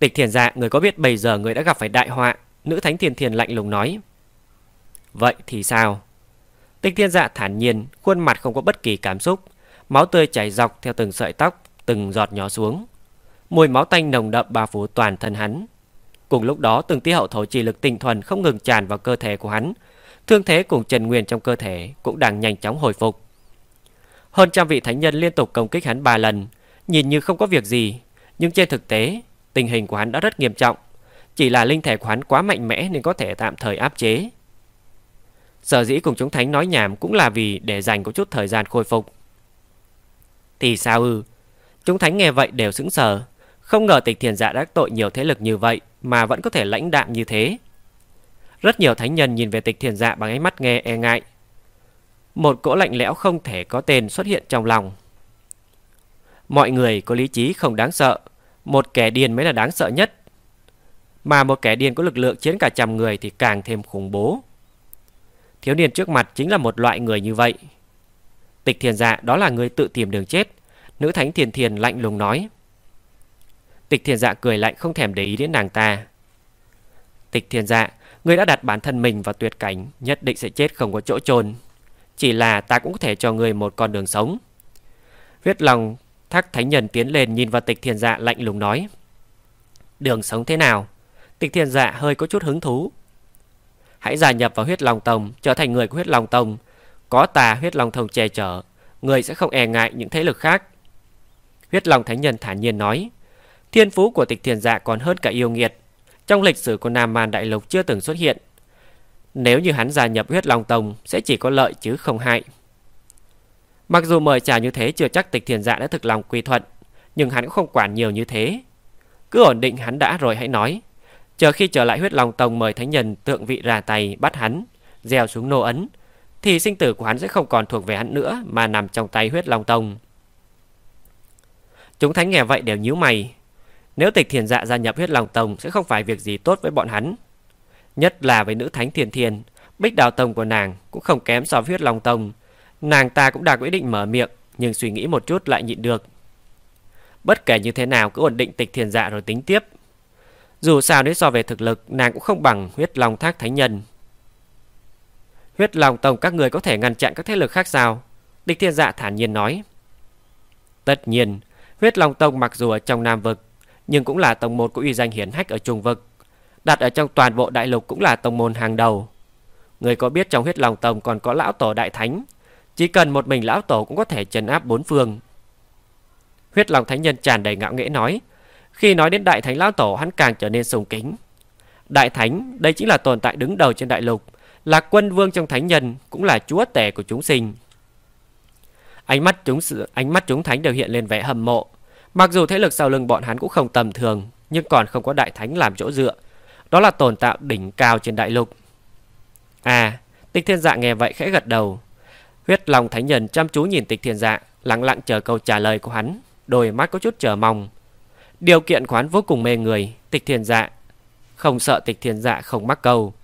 Tịch thiền dạ, người có biết bây giờ người đã gặp phải đại họa? Nữ thánh thiền thiền lạnh lùng nói. Vậy thì sao? Tịch thiên dạ thản nhiên Khuôn mặt không có bất kỳ cảm xúc. Máu tươi chảy dọc theo từng sợi tóc Từng giọt nhỏ xuống. Mùi máu tanh nồng đậm bao phủ toàn thân hắn. Cùng lúc đó từng tia hậu thổ trì lực tinh thuần Không ngừng tràn vào cơ thể của hắn. Thương thế cùng trần nguyên trong cơ thể Cũng đang nhanh chóng hồi phục. Hơn trăm vị thánh nhân liên tục công kích hắn ba lần Nhìn như không có việc gì Nhưng trên thực tế Tình hình của hắn đã rất nghiêm trọng chỉ là linh thể của hắn quá mạnh mẽ nên có thể tạm thời áp chế. Sở dĩ cùng chúng thánh nói nhảm cũng là vì để dành có chút thời gian khôi phục. Thì sao ư? Chúng thánh nghe vậy đều sững sờ. Không ngờ tịch thiền dạ đã tội nhiều thế lực như vậy mà vẫn có thể lãnh đạm như thế. Rất nhiều thánh nhân nhìn về tịch thiền dạ bằng ánh mắt nghe e ngại. Một cỗ lạnh lẽo không thể có tên xuất hiện trong lòng. Mọi người có lý trí không đáng sợ. Một kẻ điên mới là đáng sợ nhất. Mà một kẻ điên có lực lượng chiến cả trăm người thì càng thêm khủng bố. Thiếu niên trước mặt chính là một loại người như vậy. Tịch thiền dạ đó là người tự tìm đường chết. Nữ thánh thiền thiền lạnh lùng nói. Tịch thiền dạ cười lạnh không thèm để ý đến nàng ta. Tịch thiền dạ, người đã đặt bản thân mình vào tuyệt cảnh, nhất định sẽ chết không có chỗ chôn. Chỉ là ta cũng có thể cho người một con đường sống. Viết lòng, thác thánh nhân tiến lên nhìn vào tịch thiền dạ lạnh lùng nói. Đường sống thế nào? Tịch thiên dạ hơi có chút hứng thú. Hãy gia nhập vào huyết long tông, trở thành người của huyết long tông. Có tà huyết long tông che chở, người sẽ không e ngại những thế lực khác. Huyết long thánh nhân thản nhiên nói, thiên phú của tịch thiên dạ còn hơn cả yêu nghiệt. Trong lịch sử của Nam Man Đại Lục chưa từng xuất hiện. Nếu như hắn gia nhập huyết long tông sẽ chỉ có lợi chứ không hại. Mặc dù mời chào như thế chưa chắc tịch thiền dạ đã thực lòng quy thuận, nhưng hắn cũng không quản nhiều như thế. Cứ ổn định hắn đã rồi hãy nói. Chờ khi trở lại huyết long tông mời thánh nhân tượng vị ra tay bắt hắn, gieo xuống nô ấn, thì sinh tử của hắn sẽ không còn thuộc về hắn nữa mà nằm trong tay huyết long tông. Chúng thánh nghe vậy đều nhíu mày. Nếu tịch thiền dạ gia nhập huyết long tông sẽ không phải việc gì tốt với bọn hắn. Nhất là với nữ thánh thiền thiền, bích đào tông của nàng cũng không kém so với huyết long tông. Nàng ta cũng đã quyết định mở miệng, nhưng suy nghĩ một chút lại nhịn được. Bất kể như thế nào cứ ổn định tịch thiền dạ rồi tính tiếp. Dù sao nếu so về thực lực, nàng cũng không bằng huyết long thác thánh nhân. Huyết long tông các người có thể ngăn chặn các thế lực khác sao? tịch thiền dạ thản nhiên nói. Tất nhiên, huyết long tông mặc dù ở trong Nam Vực, nhưng cũng là tông môn có uy danh hiển hách ở Trung Vực. Đặt ở trong toàn bộ đại lục cũng là tông môn hàng đầu. Người có biết trong huyết long tông còn có lão tổ đại thánh. Chỉ cần một mình lão tổ cũng có thể trấn áp bốn phương. Huyết lòng thánh nhân tràn đầy ngạo nghễ nói. Khi nói đến đại thánh lão tổ hắn càng trở nên sùng kính. Đại thánh, đây chính là tồn tại đứng đầu trên đại lục, là quân vương trong thánh nhân, cũng là chúa tể của chúng sinh. Ánh mắt chúng ánh mắt chúng thánh đều hiện lên vẻ hâm mộ. Mặc dù thế lực sau lưng bọn hắn cũng không tầm thường, nhưng còn không có đại thánh làm chỗ dựa. Đó là tồn tại đỉnh cao trên đại lục. À, Tịch Thiên Dạ nghe vậy khẽ gật đầu. Huyết lòng Thánh Nhân chăm chú nhìn Tịch thiền Dạ, lặng lặng chờ câu trả lời của hắn, đôi mắt có chút chờ mong. Điều kiện của hắn vô cùng mê người, Tịch thiền Dạ không sợ Tịch thiền Dạ không mắc câu.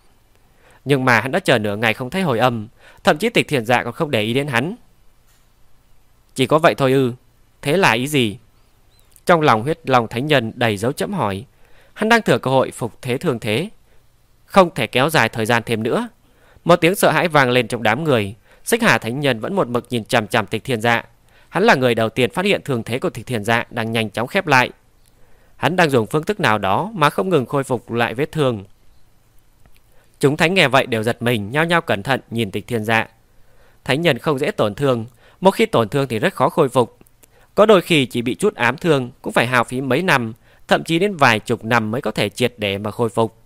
Nhưng mà hắn đã chờ nửa ngày không thấy hồi âm, thậm chí Tịch thiền Dạ còn không để ý đến hắn. Chỉ có vậy thôi ư? Thế là ý gì? Trong lòng huyết lòng thánh nhân đầy dấu chấm hỏi, hắn đang thừa cơ hội phục thế thường thế, không thể kéo dài thời gian thêm nữa. Một tiếng sợ hãi vang lên trong đám người, Xích Hà thánh nhân vẫn một mực nhìn chằm chằm Tịch Thiên Dạ. Hắn là người đầu tiên phát hiện thường thế của Tịch Thiên Dạ đang nhanh chóng khép lại. Hắn đang dùng phương thức nào đó mà không ngừng khôi phục lại vết thương. Chúng thánh nghe vậy đều giật mình, nhao nhao cẩn thận nhìn Tịch Thiên Dạ. Thánh nhân không dễ tổn thương, một khi tổn thương thì rất khó khôi phục. Có đôi khi chỉ bị chút ám thương cũng phải hao phí mấy năm, thậm chí đến vài chục năm mới có thể triệt để mà khôi phục.